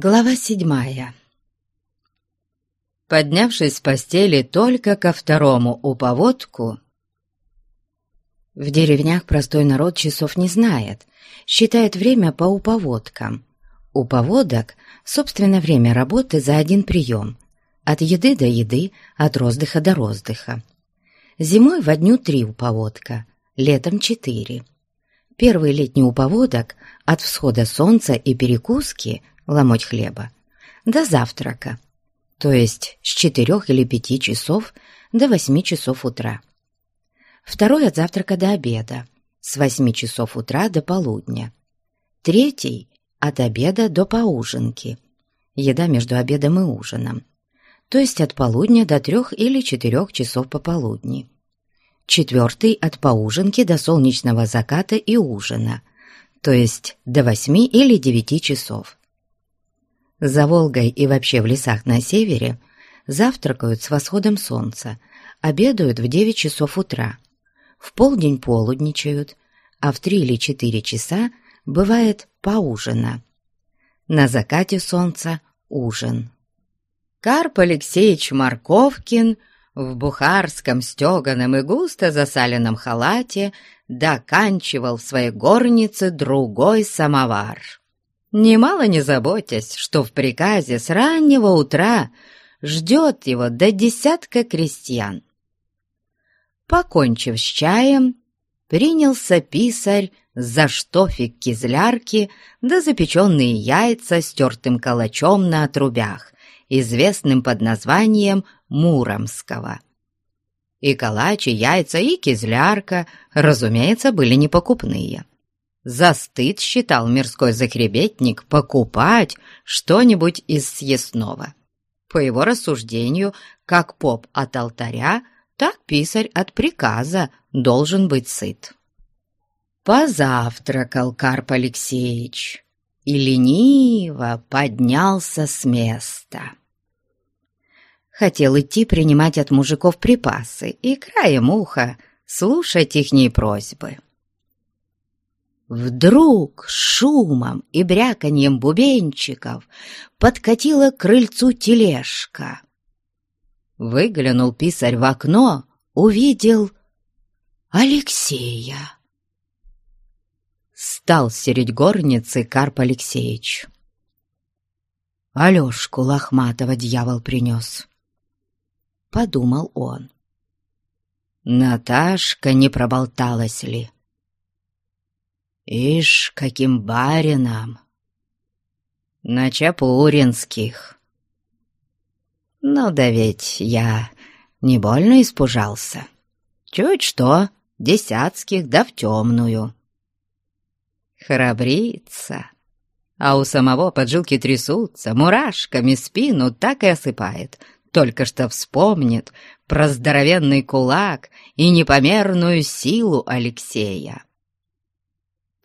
Глава седьмая Поднявшись с постели только ко второму уповодку, в деревнях простой народ часов не знает, считает время по уповодкам. Уповодок — собственно время работы за один прием, от еды до еды, от роздыха до роздыха. Зимой во дню три уповодка, летом четыре. Первый летний уповодок от всхода солнца и перекуски — ломоть хлеба, до завтрака, то есть с четырех или пяти часов до восьми часов утра. Второй от завтрака до обеда, с восьми часов утра до полудня. Третий от обеда до поужинки, еда между обедом и ужином, то есть от полудня до трех или четырех часов пополудни. Четвертый от поужинки до солнечного заката и ужина, то есть до восьми или девяти часов. За Волгой и вообще в лесах на севере завтракают с восходом солнца, обедают в 9 часов утра, в полдень полудничают, а в 3 или 4 часа бывает поужина. На закате солнца ужин. Карп Алексеевич Марковкин в бухарском стеганом и густо засаленном халате доканчивал в своей горнице другой самовар немало не заботясь, что в приказе с раннего утра ждет его до десятка крестьян. Покончив с чаем, принялся писарь за штофик кизлярки да запеченные яйца с тертым калачом на отрубях, известным под названием Муромского. И калач, и яйца, и кизлярка, разумеется, были непокупные. За стыд считал мирской захребетник покупать что-нибудь из съестного. По его рассуждению, как поп от алтаря, так писарь от приказа должен быть сыт. Позавтракал Карп Алексеевич и лениво поднялся с места. Хотел идти принимать от мужиков припасы и краем уха слушать ихние просьбы. Вдруг шумом и бряканьем бубенчиков подкатила к крыльцу тележка. Выглянул писарь в окно, увидел Алексея. Стал середь горницы Карп Алексеевич. Алешку лохматого дьявол принес. Подумал он. Наташка не проболталась ли? Ишь, каким барином! На Чапуринских. Ну да ведь я не больно испужался. Чуть что, десятских да в темную. Храбрится, а у самого поджилки трясутся, мурашками спину так и осыпает, только что вспомнит про здоровенный кулак и непомерную силу Алексея.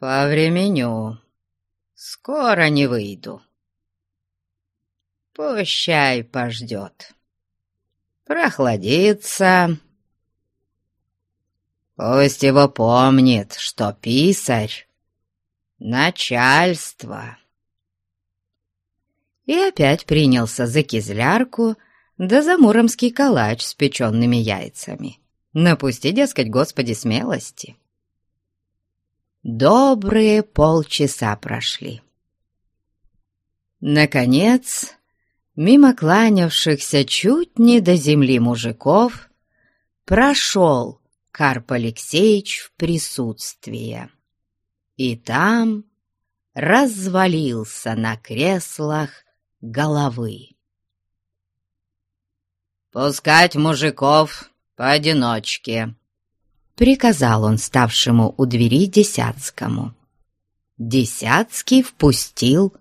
«Повременю. Скоро не выйду. Пущай пождет. Прохладится. Пусть его помнит, что писарь — начальство». И опять принялся за кизлярку да за муромский калач с печенными яйцами. Напусти, дескать, Господи, смелости. Добрые полчаса прошли. Наконец, мимо кланявшихся чуть не до земли мужиков, прошел Карп Алексеевич в присутствие. И там развалился на креслах головы. «Пускать мужиков поодиночке», — приказал он ставшему у двери Десятскому. Десятский впустил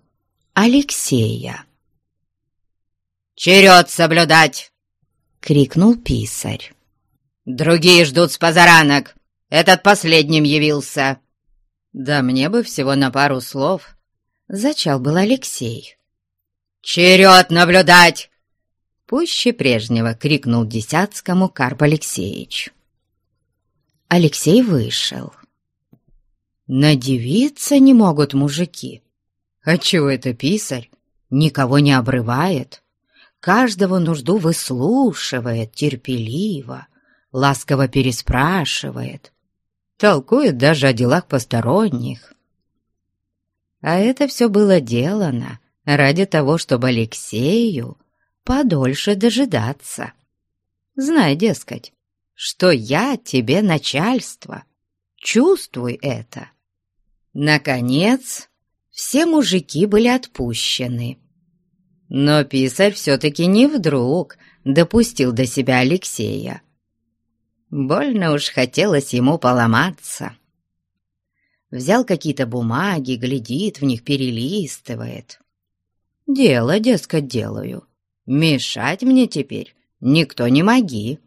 Алексея. «Черед соблюдать!» — крикнул писарь. «Другие ждут с позаранок. Этот последним явился». «Да мне бы всего на пару слов», — зачал был Алексей. «Черед наблюдать!» Пуще прежнего крикнул Десятскому Карп Алексеевич. Алексей вышел. Надевиться не могут мужики. Отчего это писарь никого не обрывает, каждого нужду выслушивает терпеливо, ласково переспрашивает, толкует даже о делах посторонних. А это все было делано ради того, чтобы Алексею подольше дожидаться. Знай, дескать, что я тебе начальство, чувствуй это. Наконец, все мужики были отпущены. Но писарь все-таки не вдруг допустил до себя Алексея. Больно уж хотелось ему поломаться. Взял какие-то бумаги, глядит в них, перелистывает. Дело, дескать, делаю. Мешать мне теперь никто не моги.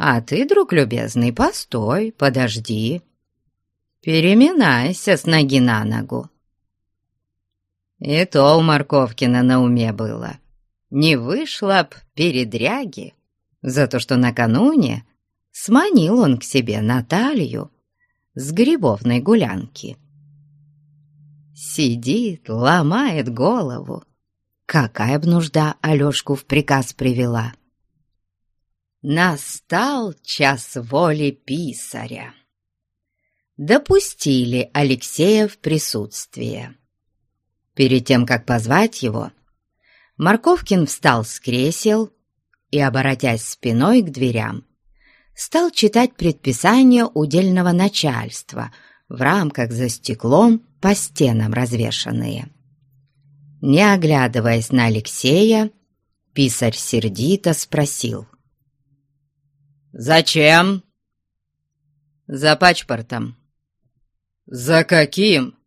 А ты, друг любезный, постой, подожди. Переминайся с ноги на ногу. И то у Марковкина на уме было. Не вышла б передряги за то, что накануне сманил он к себе Наталью с грибовной гулянки. Сидит, ломает голову. Какая б нужда Алешку в приказ привела? Настал час воли писаря. Допустили Алексея в присутствие. Перед тем, как позвать его, Марковкин встал с кресел и, оборотясь спиной к дверям, стал читать предписания удельного начальства в рамках за стеклом по стенам развешанные. Не оглядываясь на Алексея, писарь сердито спросил. «Зачем?» «За пачпортом». «За каким?»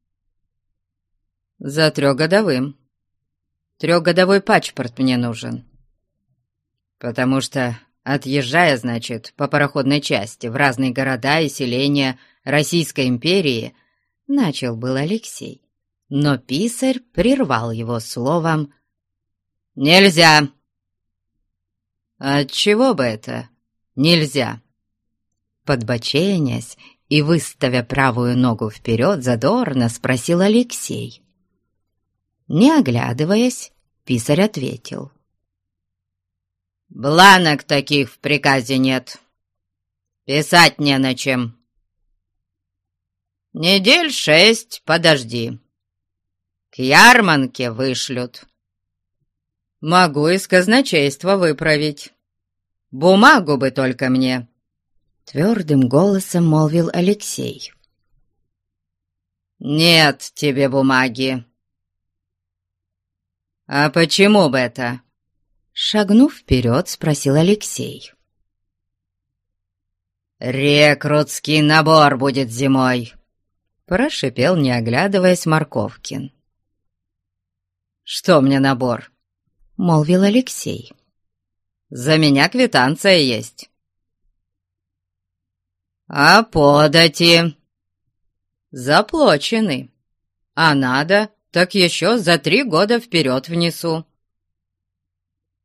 «За трехгодовым. Трехгодовой пачпорт мне нужен. Потому что Отъезжая, значит, по пароходной части в разные города и селения Российской империи, начал был Алексей, но писарь прервал его словом «Нельзя!» «Отчего бы это нельзя?» Подбоченясь и выставя правую ногу вперед, задорно спросил Алексей. Не оглядываясь, писарь ответил. Бланок таких в приказе нет. Писать не на чем. Недель шесть подожди. К ярманке вышлют. Могу из казначейства выправить. Бумагу бы только мне. Твердым голосом молвил Алексей. «Нет тебе бумаги». «А почему бы это?» Шагнув вперед, спросил Алексей. «Рекрутский набор будет зимой!» Прошипел, не оглядываясь, Марковкин. «Что мне набор?» — молвил Алексей. «За меня квитанция есть». «А подати?» «Заплачены. А надо, так еще за три года вперед внесу».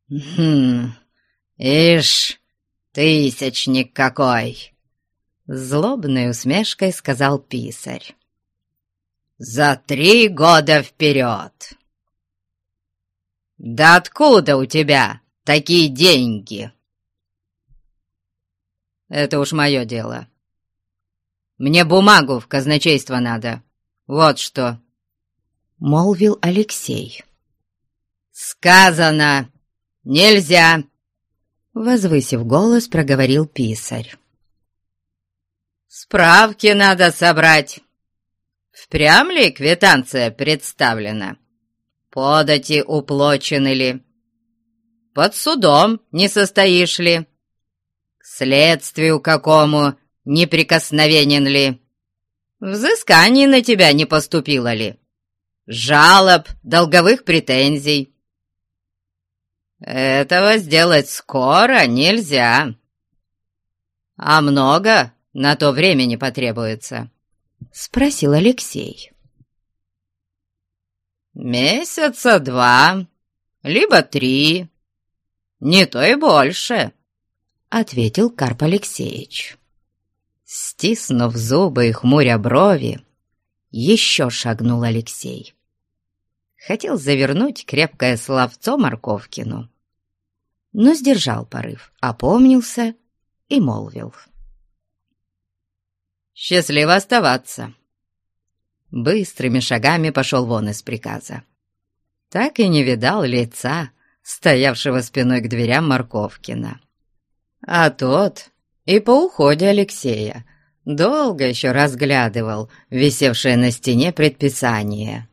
«Хм, ишь, тысячник какой!» Злобной усмешкой сказал писарь. «За три года вперед!» «Да откуда у тебя такие деньги?» «Это уж мое дело. Мне бумагу в казначейство надо. Вот что!» — молвил Алексей. «Сказано!» «Нельзя!» Возвысив голос, проговорил писарь. «Справки надо собрать. Впрямь ли квитанция представлена? Подати уплочены ли? Под судом не состоишь ли? К следствию какому неприкосновенен ли? Взысканий на тебя не поступило ли? Жалоб, долговых претензий?» Этого сделать скоро нельзя. А много на то времени потребуется? Спросил Алексей. Месяца два, либо три, не то и больше, ответил Карп Алексеевич. Стиснув зубы и хмуря брови, еще шагнул Алексей. хотел завернуть крепкое словцо Морковкину, но сдержал порыв, опомнился и молвил. «Счастливо оставаться!» Быстрыми шагами пошел вон из приказа. Так и не видал лица, стоявшего спиной к дверям Морковкина. А тот и по уходе Алексея долго еще разглядывал висевшее на стене предписание.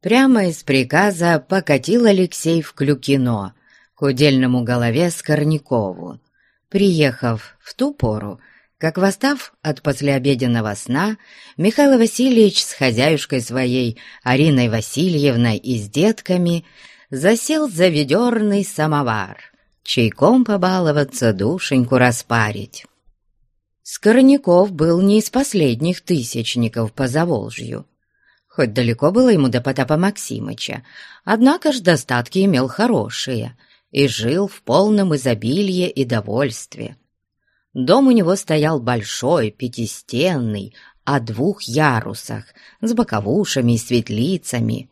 Прямо из приказа покатил Алексей в Клюкино к удельному голове Скорнякову, приехав в ту пору, как, восстав от послеобеденного сна, Михаил Васильевич с хозяюшкой своей Ариной Васильевной и с детками засел за ведерный самовар, чайком побаловаться, душеньку распарить. Скорняков был не из последних тысячников по Заволжью, хоть далеко было ему до Потапа Максимыча, однако ж достатки имел хорошие и жил в полном изобилии и довольстве. Дом у него стоял большой, пятистенный, о двух ярусах, с боковушами и светлицами.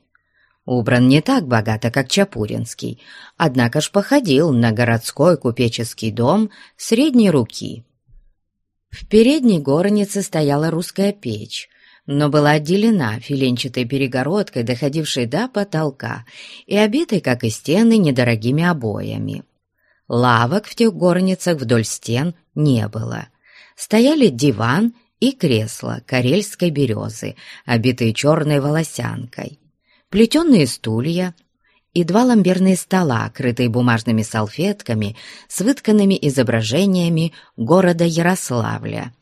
Убран не так богато, как Чапуринский, однако ж походил на городской купеческий дом средней руки. В передней горнице стояла русская печь, но была отделена филенчатой перегородкой, доходившей до потолка, и обитой, как и стены, недорогими обоями. Лавок в тех горницах вдоль стен не было. Стояли диван и кресло карельской березы, обитые черной волосянкой, плетеные стулья и два ламберные стола, крытые бумажными салфетками с вытканными изображениями города Ярославля.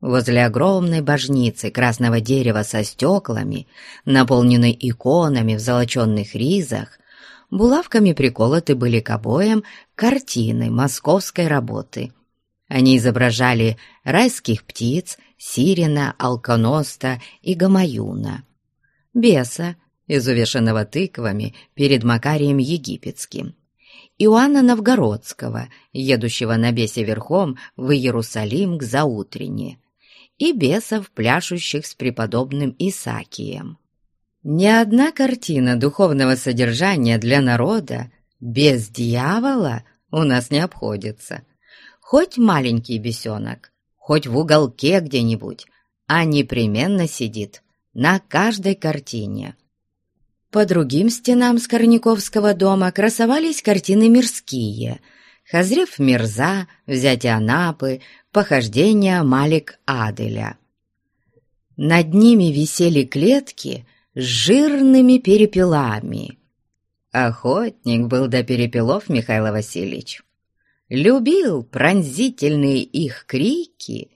Возле огромной божницы красного дерева со стеклами, наполненной иконами в золоченных ризах, булавками приколоты были к обоям картины московской работы. Они изображали райских птиц, сирена, алконоста и гамаюна, беса, изувешенного тыквами перед Макарием Египетским, Иоанна Новгородского, едущего на бесе верхом в Иерусалим к заутрене, и бесов, пляшущих с преподобным Исакием. Ни одна картина духовного содержания для народа без дьявола у нас не обходится. Хоть маленький бесенок, хоть в уголке где-нибудь, а непременно сидит на каждой картине. По другим стенам Скорняковского дома красовались картины мирские — Хазрев Мирза, взятие Анапы, похождения Малик Аделя. Над ними висели клетки с жирными перепелами. Охотник был до перепелов Михаил Васильевич. Любил пронзительные их крики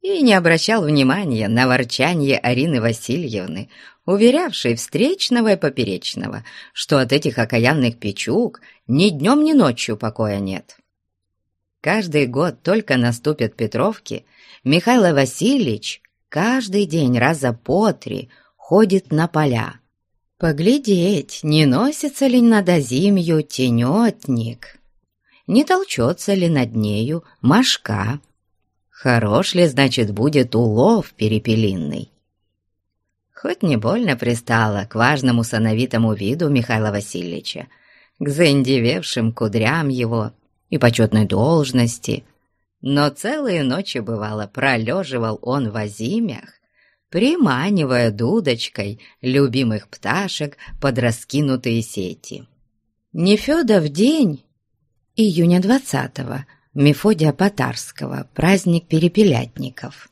и не обращал внимания на ворчание Арины Васильевны, уверявшей встречного и поперечного, что от этих окаянных печук ни днем, ни ночью покоя нет. Каждый год только наступят Петровки, Михаил Васильевич каждый день раза по три ходит на поля. Поглядеть, не носится ли над озимью тенетник, не толчется ли над нею мошка, хорош ли, значит, будет улов перепелиный. Хоть не больно пристало к важному сановитому виду Михаила Васильевича, к заиндевевшим кудрям его и почетной должности, но целые ночи, бывало, пролеживал он в озимях, приманивая дудочкой любимых пташек под раскинутые сети. Нефедов день, июня двадцатого, Мефодия Потарского, праздник перепелятников.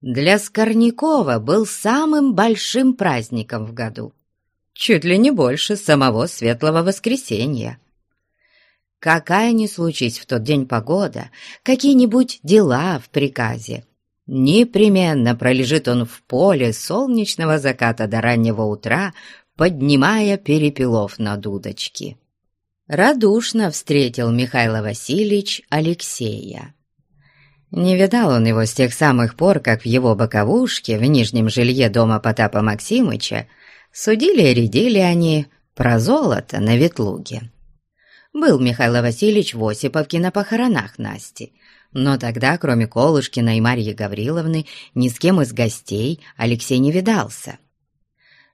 Для Скорнякова был самым большим праздником в году, чуть ли не больше самого Светлого Воскресенья. Какая ни случись в тот день погода, какие-нибудь дела в приказе, Непременно пролежит он в поле солнечного заката до раннего утра, поднимая перепелов на дудочки. Радушно встретил Михаил Васильевич Алексея. Не видал он его с тех самых пор, как в его боковушке, в нижнем жилье дома Потапа Максимыча, судили и рядили они про золото на ветлуге. Был Михаил Васильевич в Осиповке на похоронах Насти, но тогда, кроме Колышкина и Марьи Гавриловны, ни с кем из гостей Алексей не видался.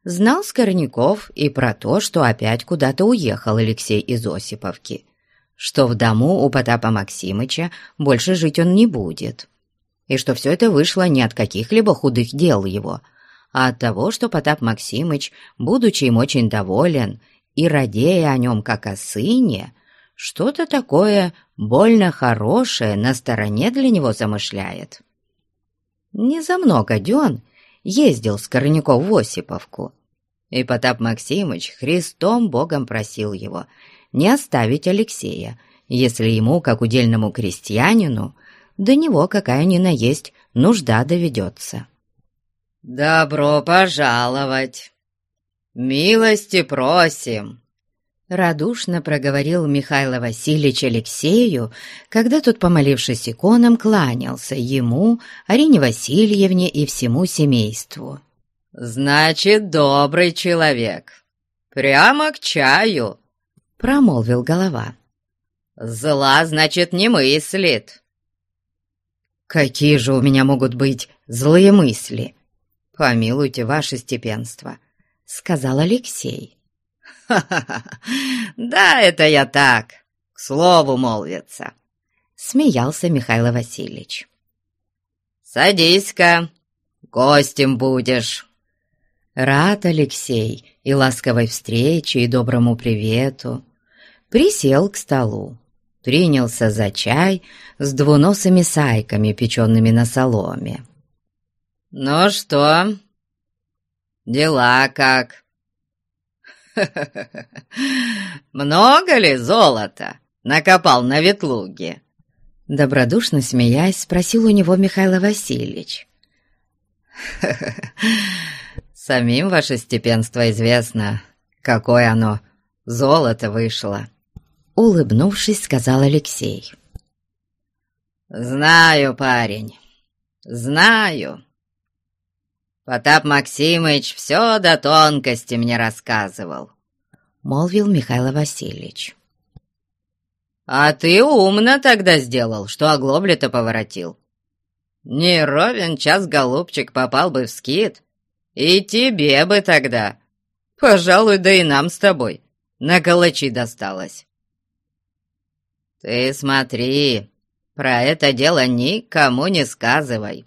Знал Скорняков и про то, что опять куда-то уехал Алексей из Осиповки, что в дому у Потапа Максимыча больше жить он не будет, и что все это вышло не от каких-либо худых дел его, а от того, что Потап Максимыч, будучи им очень доволен и радея о нем как о сыне, что-то такое больно хорошее на стороне для него замышляет. Не за много дён ездил Скорняков в Осиповку, и Потап Максимыч Христом Богом просил его не оставить Алексея, если ему, как удельному крестьянину, до него какая ни на есть нужда доведется. «Добро пожаловать! Милости просим!» Радушно проговорил Михаил Васильевич Алексею, когда тот, помолившись иконам, кланялся ему, Арине Васильевне и всему семейству. «Значит, добрый человек. Прямо к чаю», — промолвил голова. «Зла, значит, не мыслит». «Какие же у меня могут быть злые мысли?» «Помилуйте, ваше степенство», — сказал Алексей. «Ха-ха-ха! Да, это я так, к слову молвится!» Смеялся Михаил Васильевич. «Садись-ка, гостем будешь!» Рад Алексей и ласковой встрече, и доброму привету. Присел к столу, принялся за чай с двуносыми сайками, печенными на соломе. «Ну что, дела как?» «Много ли золота накопал на ветлуге?» Добродушно смеясь, спросил у него Михаил Васильевич. «Самим ваше степенство известно, какое оно золото вышло», улыбнувшись, сказал Алексей. «Знаю, парень, знаю. Потап Максимыч все до тонкости мне рассказывал», — молвил Михаил Васильевич. «А ты умно тогда сделал, что оглобли-то поворотил. Не ровен час, голубчик, попал бы в скит, и тебе бы тогда, пожалуй, да и нам с тобой, на калачи досталось. Ты смотри, про это дело никому не сказывай».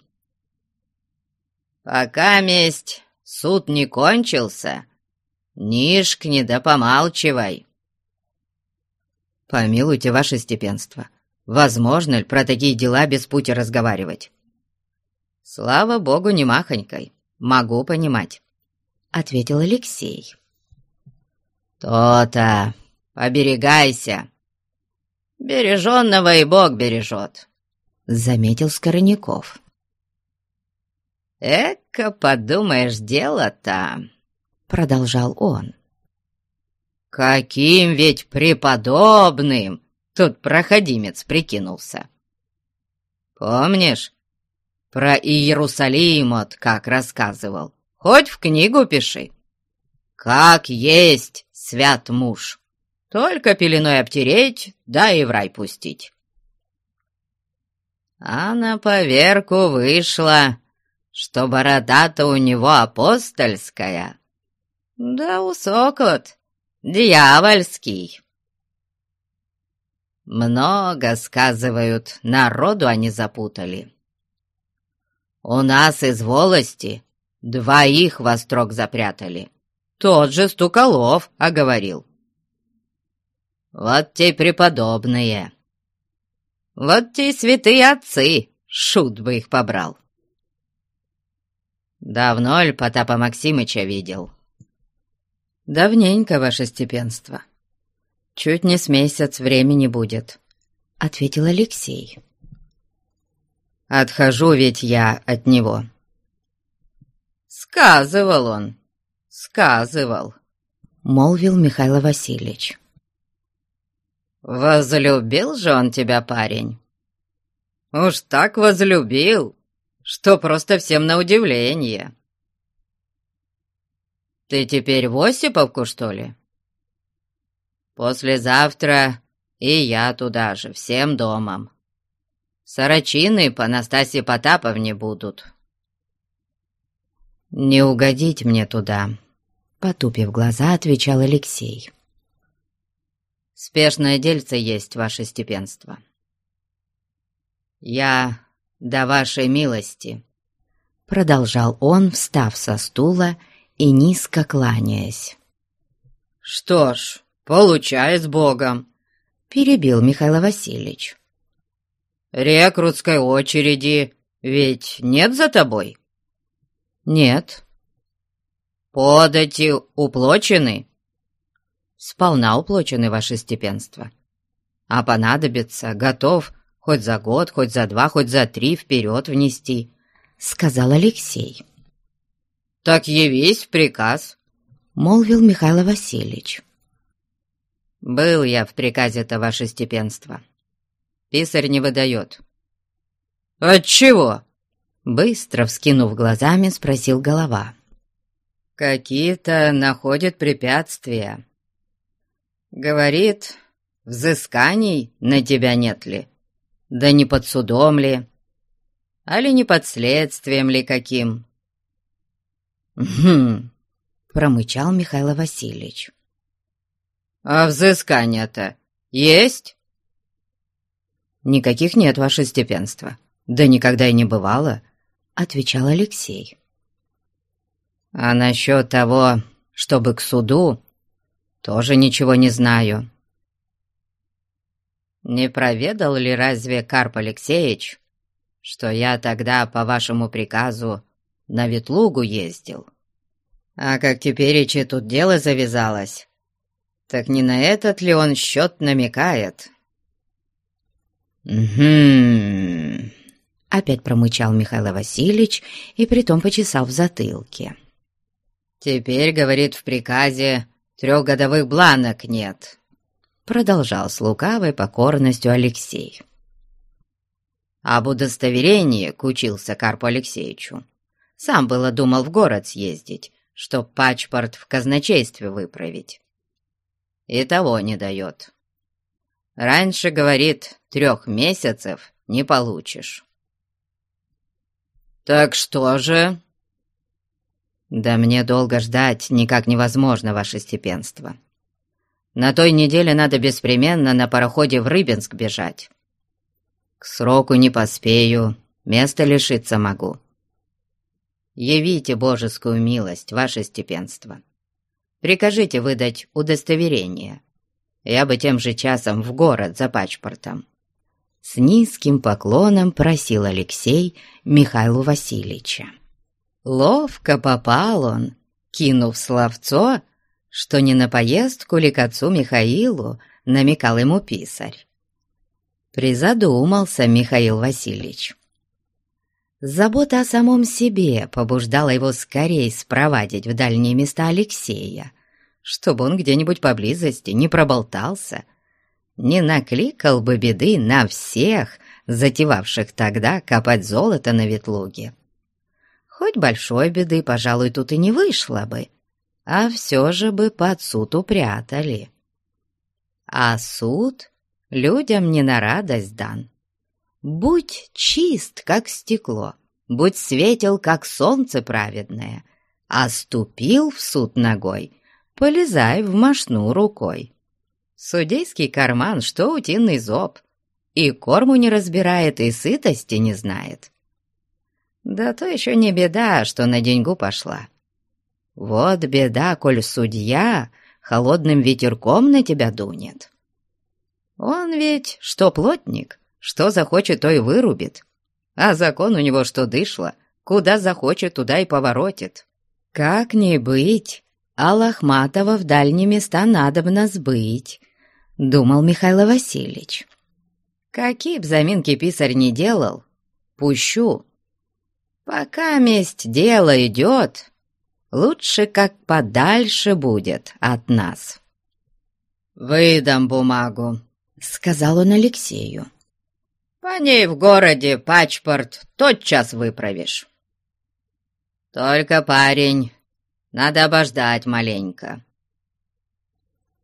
Пока месть суд не кончился, нишкни да помалчивай. Помилуйте, ваше степенство, возможно ли про такие дела без пути разговаривать? Слава богу, не махонькой, могу понимать, — ответил Алексей. То-то, поберегайся. Береженного и Бог бережет, — заметил Скорняков. «Эка, подумаешь, дело-то!» — продолжал он. «Каким ведь преподобным!» — тут проходимец прикинулся. «Помнишь, про Иерусалим от как рассказывал? Хоть в книгу пиши. Как есть свят муж, только пеленой обтереть, да и в рай пустить». А на поверку вышла что борода-то у него апостольская, да усокот дьявольский. Много, сказывают, народу они запутали. У нас из волости двоих во строк запрятали. Тот же Стуколов оговорил. Вот те преподобные. Вот те святые отцы, шут бы их побрал. «Давно ли Потапа Максимыча видел?» «Давненько, ваше степенство. Чуть не с месяц времени будет», — ответил Алексей. «Отхожу ведь я от него». «Сказывал он, сказывал», — молвил Михаил Васильевич. «Возлюбил же он тебя, парень?» «Уж так возлюбил, что просто всем на удивление. Ты теперь в Осиповку, что ли? Послезавтра и я туда же, всем домом. Сорочины по Настасье Потаповне будут. Не угодить мне туда, Потупив глаза, отвечал Алексей. «Спешное дельце есть, ваше степенство. Я до вашей милости», — продолжал он, встав со стула и низко кланяясь. «Что ж, получай с Богом», — перебил Михаил Васильевич. «Рекрутской очереди ведь нет за тобой?» «Нет». «Подати уплочены?» «Сполна уплочены, ваше степенство. А понадобится, готов хоть за год, хоть за два, хоть за три вперед внести», — сказал Алексей. «Так явись в приказ», — молвил Михаил Васильевич. «Был я в приказе-то, ваше степенство. Писарь не выдает». «Отчего?» Быстро вскинув глазами, спросил голова. «Какие-то находят препятствия. Говорит, взысканий на тебя нет ли? Да не под судом ли? Али не под следствием ли каким?» «Хм!» — промычал Михаил Васильевич. «А взыскания-то есть?» «Никаких нет, ваше степенство. Да никогда и не бывало отвечал Алексей. «А насчет того, чтобы к суду, тоже ничего не знаю». «Не проведал ли разве Карп Алексеевич, что я тогда по вашему приказу на Ветлугу ездил? А как теперь и тут дело завязалось, так не на этот ли он счет намекает?» «Угу...» Опять промычал Михаил Васильевич и притом почесал в затылке. «Теперь, — говорит в приказе, — трехгодовых бланок нет», — продолжал с лукавой покорностью Алексей. Об удостоверении кучился Карпу Алексеевичу. Сам было думал в город съездить, чтоб пачпорт в казначействе выправить. И того не дает. Раньше, говорит, трех месяцев не получишь. «Так что же?» «Да мне долго ждать никак невозможно, ваше степенство. На той неделе надо беспременно на пароходе в Рыбинск бежать. К сроку не поспею, места лишиться могу. Явите божескую милость, ваше степенство. Прикажите выдать удостоверение. Я бы тем же часом в город за пачпортом. С низким поклоном просил Алексей Михаилу Васильевича. Ловко попал он, кинув словцо, что не на поездку ли к отцу Михаилу намекал ему писарь. Призадумался Михаил Васильевич. Забота о самом себе побуждала его скорее спровадить в дальние места Алексея, чтобы он где-нибудь поблизости не проболтался не накликал бы беды на всех, затевавших тогда копать золото на ветлуге. Хоть большой беды, пожалуй, тут и не вышло бы, а все же бы под суд упрятали. А суд людям не на радость дан. Будь чист, как стекло, будь светел, как солнце праведное, а ступил в суд ногой, полезай в мошну рукой. Судейский карман, что утиный зоб, и корму не разбирает, и сытости не знает. Да то еще не беда, что на деньгу пошла. Вот беда, коль судья холодным ветерком на тебя дунет. Он ведь что плотник, что захочет, то и вырубит. А закон у него что дышло, куда захочет, туда и поворотит. Как не быть, а Лохматова в дальние места надобно сбыть, думал Михаил Васильевич. Какие б заминки писарь не делал, пущу. Пока месть дело идет, лучше как подальше будет от нас. «Выдам бумагу», — сказал он Алексею. «По ней в городе пачпорт тотчас выправишь. Только, парень, надо обождать маленько.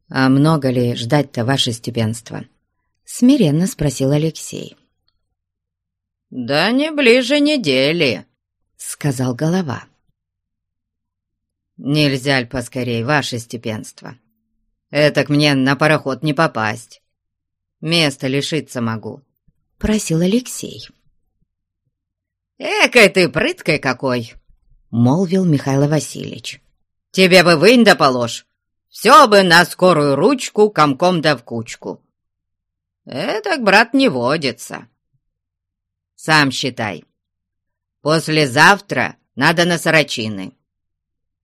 «А много ли ждать-то, ваше степенство?» — смиренно спросил Алексей. «Да не ближе недели», — сказал голова. Нельзя ли поскорей, ваше степенство? Этак мне на пароход не попасть. Место лишиться могу», — просил Алексей. «Экой ты прыткой какой!» — молвил Михаил Васильевич. «Тебе бы вынь да положь, все бы на скорую ручку, комком да в кучку. Это, брат, не водится. Сам считай. Послезавтра надо на Сорочины.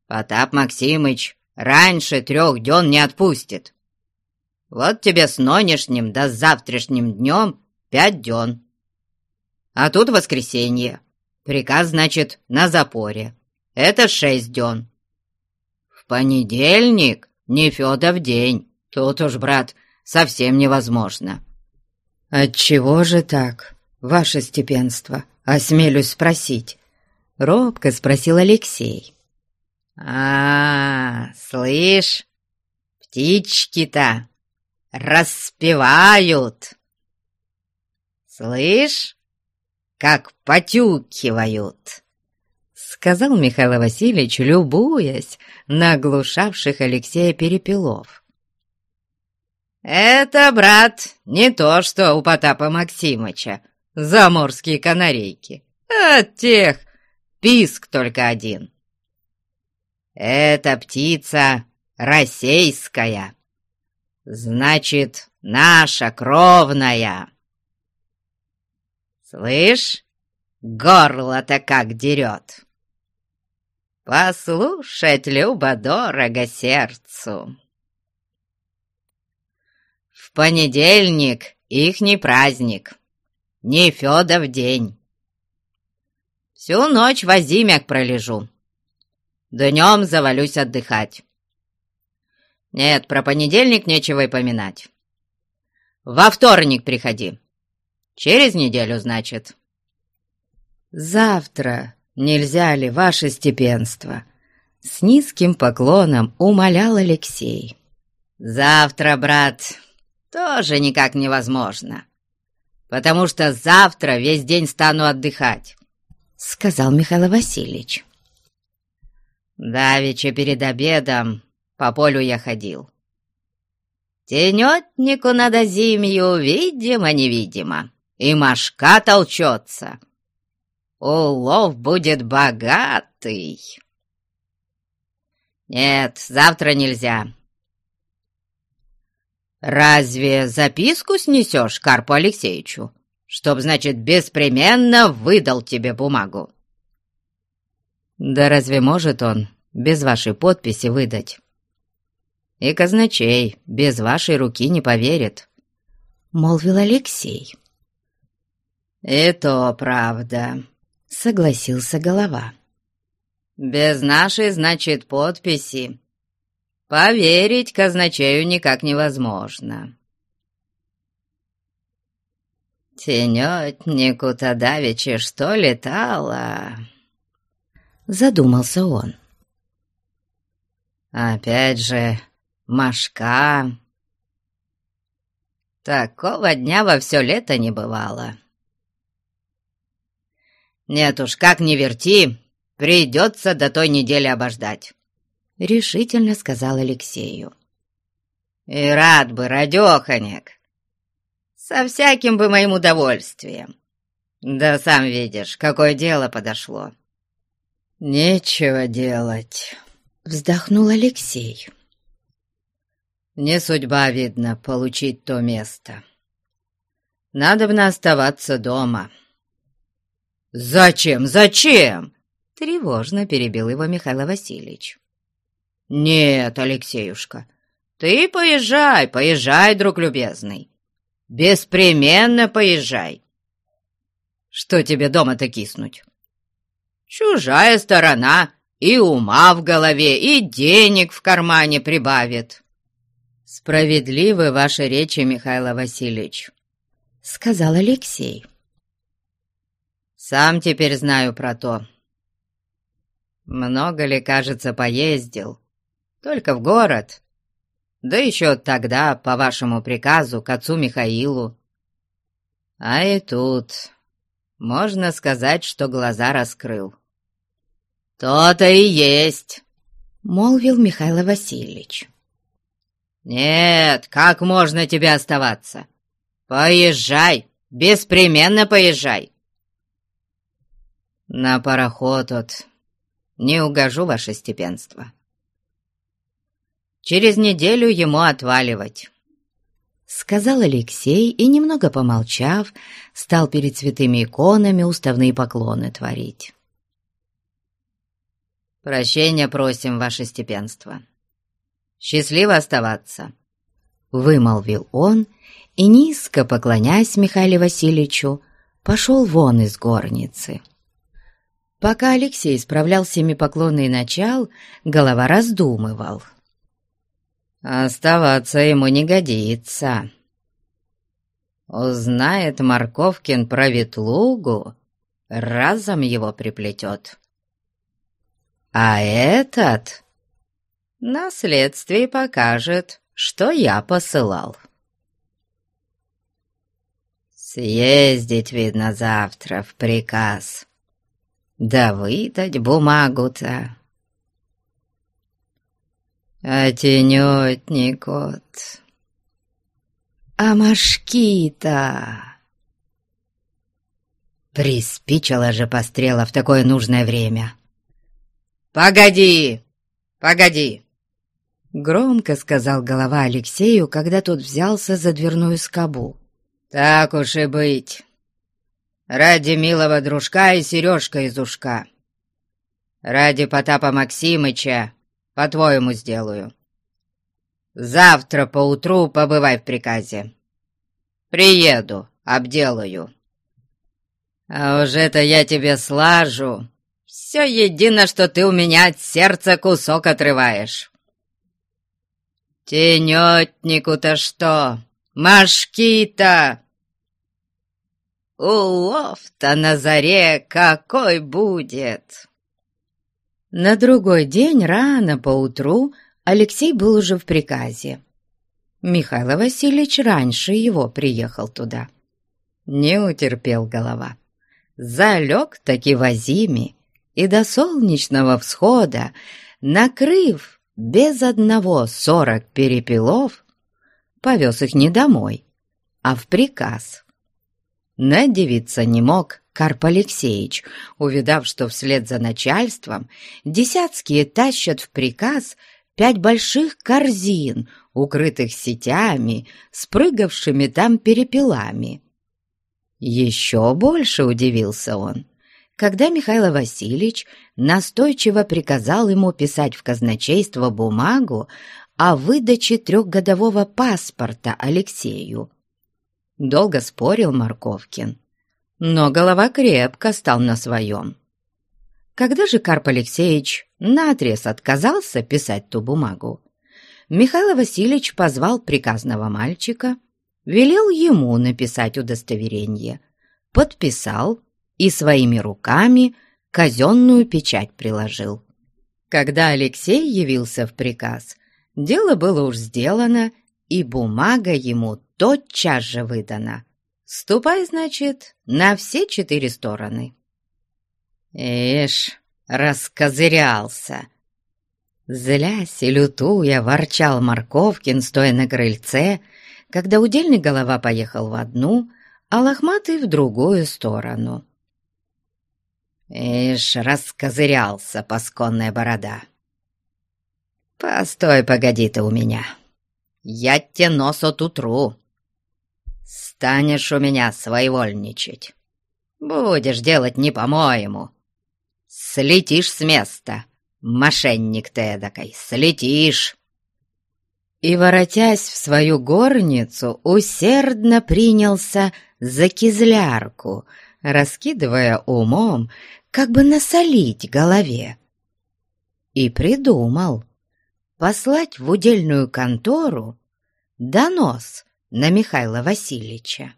Потап Максимыч раньше трех дён не отпустит. Вот тебе с нонешним да с завтрашним днем пять дён. А тут воскресенье. Приказ, значит, на запоре. Это шесть дён. В понедельник не Федов день. Тут уж, брат, совсем невозможно. Отчего же так, ваше степенство? Осмелюсь спросить. Робко спросил Алексей. А, слышь, птички-то распевают. Слышь, как потюкивают!» Сказал Михаил Васильевич, любуясь на оглушавших Алексея перепелов. «Это, брат, не то, что у Потапа Максимыча, заморские канарейки. От тех писк только один. Это птица российская, значит, наша кровная. Слышь, горло-то как дерет. Послушать любо-дорого сердцу. В понедельник ихний праздник, не Федов день. Всю ночь в озимях пролежу. Днем завалюсь отдыхать. Нет, про понедельник нечего и поминать. Во вторник приходи. Через неделю, значит. Завтра нельзя ли, ваше степенство? С низким поклоном умолял Алексей. Завтра, брат, тоже никак невозможно, потому что завтра весь день стану отдыхать, сказал Михаил Васильевич. Давеча перед обедом по полю я ходил. Тенетнику надо зимью, видимо-невидимо и мошка толчется. Улов будет богатый. Нет, завтра нельзя. Разве записку снесешь Карпу Алексеевичу, чтоб, значит, беспременно выдал тебе бумагу? Да разве может он без вашей подписи выдать? И казначей без вашей руки не поверит, — молвил Алексей. «И то правда», — согласился голова. «Без нашей, значит, подписи поверить казначею никак невозможно». «Тенетнику-то давеча что летало?» Задумался он. «Опять же, Машка...» Такого дня во все лето не бывало. «Нет уж, как ни верти, придется до той недели обождать», — решительно сказал Алексею. «И рад бы, радеханик, со всяким бы моим удовольствием. Да сам видишь, какое дело подошло». «Нечего делать», — вздохнул Алексей. «Не судьба, видно, получить то место. Надобно оставаться дома». «Зачем? Зачем?» — тревожно перебил его Михаил Васильевич. «Нет, Алексеюшка, ты поезжай, поезжай, друг любезный. Беспременно поезжай. Что тебе дома-то киснуть? Чужая сторона и ума в голове, и денег в кармане прибавит». «Справедливы ваши речи, Михаил Васильевич», — сказал Алексей. Сам теперь знаю про то. Много ли, кажется, поездил? Только в город. Да еще тогда, по вашему приказу, к отцу Михаилу. А и тут, можно сказать, что глаза раскрыл. «То-то и есть!» — молвил Михаил Васильевич. «Нет, как можно тебе оставаться? Поезжай, беспременно поезжай!» «На пароход вот не угожу, ваше степенство. Через неделю ему отваливать». Сказал Алексей и, немного помолчав, стал перед святыми иконами уставные поклоны творить. «Прощения просим, ваше степенство. Счастливо оставаться!» Вымолвил он и, низко поклонясь Михаилу Васильевичу, пошел вон из горницы. Пока Алексей справлял семипоклонный начал, голова раздумывал. «Оставаться ему не годится. Узнает Марковкин про Ветлугу, разом его приплетет. А этот на следствии покажет, что я посылал. Съездить, видно, завтра в приказ. Да выдать бумагу-то. А тенетник вот. А мошки-то... Приспичило же пострела в такое нужное время. «Погоди! Погоди!» Громко сказал голова Алексею, когда тот взялся за дверную скобу. «Так уж и быть. Ради милого дружка и сережка из ушка. Ради Потапа Максимыча, по-твоему, сделаю. Завтра поутру побывай в приказе. Приеду, обделаю. А уж это я тебе слажу, все едино, что ты у меня от сердца кусок отрываешь. Тенетнику-то что? Машки-то! Улов-то на заре какой будет!» На другой день рано поутру Алексей был уже в приказе. Михаил Васильевич раньше его приехал туда. Не утерпел голова. Залег таки в Азиме и до солнечного всхода, накрыв без одного сорок перепелов, повез их не домой, а в приказ. Надевиться не мог Карп Алексеевич, увидав, что вслед за начальством десятские тащат в приказ пять больших корзин, укрытых сетями, спрыгавшими там перепелами. Еще больше удивился он, когда Михаил Васильевич настойчиво приказал ему писать в казначейство бумагу о выдаче трехгодового паспорта Алексею. Долго спорил Марковкин, но голова крепко стал на своем. Когда же Карп Алексеевич наотрез отказался писать ту бумагу, Михаил Васильевич позвал приказного мальчика, велел ему написать удостоверение, подписал и своими руками казенную печать приложил. Когда Алексей явился в приказ, дело было уж сделано, и бумага ему тотчас же выдана. Ступай, значит, на все четыре стороны. Ишь, раскозырялся. Злясь и лютуя, ворчал Марковкин, стоя на крыльце, когда удельный голова поехал в одну, а лохматый в другую сторону. Ишь, раскозырялся пасконная борода. Постой, погоди ты у меня. Я тебе нос отутру. Станешь у меня своевольничать. Будешь делать не по-моему. Слетишь с места, мошенник ты эдакой, слетишь. И, воротясь в свою горницу, усердно принялся за кизлярку, раскидывая умом, как бы насолить голове. И придумал послать в удельную контору донос на Михаила Васильевича.